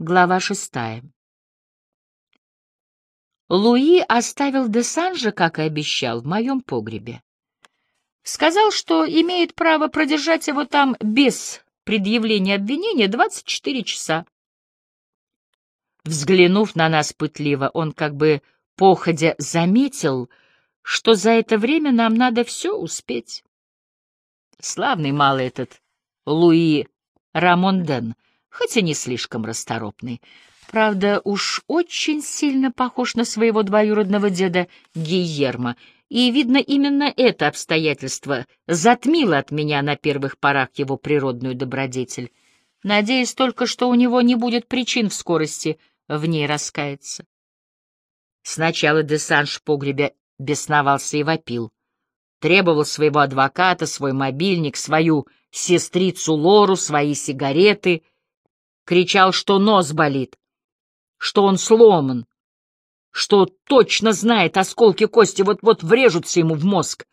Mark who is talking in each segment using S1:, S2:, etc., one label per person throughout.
S1: Глава шестая. Луи оставил де Санжа, как и обещал, в моем погребе. Сказал, что имеет право продержать его там без предъявления обвинения 24 часа. Взглянув на нас пытливо, он как бы походя заметил, что за это время нам надо все успеть. Славный малый этот Луи Рамонден — хоть и не слишком расторопный. Правда, уж очень сильно похож на своего двоюродного деда Гийерма, и, видно, именно это обстоятельство затмило от меня на первых порах его природную добродетель. Надеюсь только, что у него не будет причин в скорости в ней раскаяться. Сначала Десанж в погребе бесновался и вопил. Требовал своего адвоката, свой мобильник, свою сестрицу Лору, свои сигареты — кричал, что нос болит, что он сломан, что точно знает, осколки кости вот-вот врежутся ему в мозг.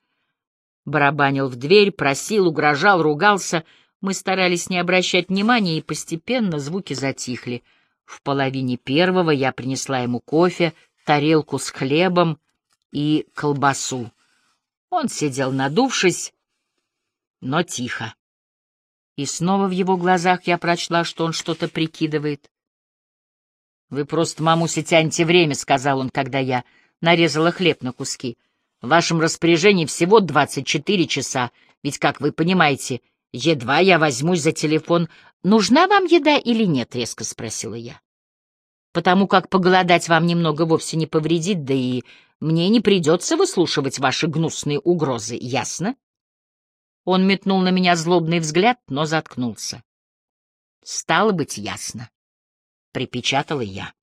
S1: Барабанил в дверь, просил, угрожал, ругался. Мы старались не обращать внимания, и постепенно звуки затихли. В половине первого я принесла ему кофе, тарелку с хлебом и колбасу. Он сидел надувшись, но тихо. И снова в его глазах я прочла, что он что-то прикидывает. «Вы просто, мамуся, тянете время», — сказал он, когда я нарезала хлеб на куски. «В вашем распоряжении всего двадцать четыре часа, ведь, как вы понимаете, едва я возьмусь за телефон. Нужна вам еда или нет?» — резко спросила я. «Потому как поголодать вам немного вовсе не повредит, да и мне не придется выслушивать ваши гнусные угрозы, ясно?» Он метнул на меня злобный взгляд, но заткнулся. Стало быть, ясно. Припечатала я.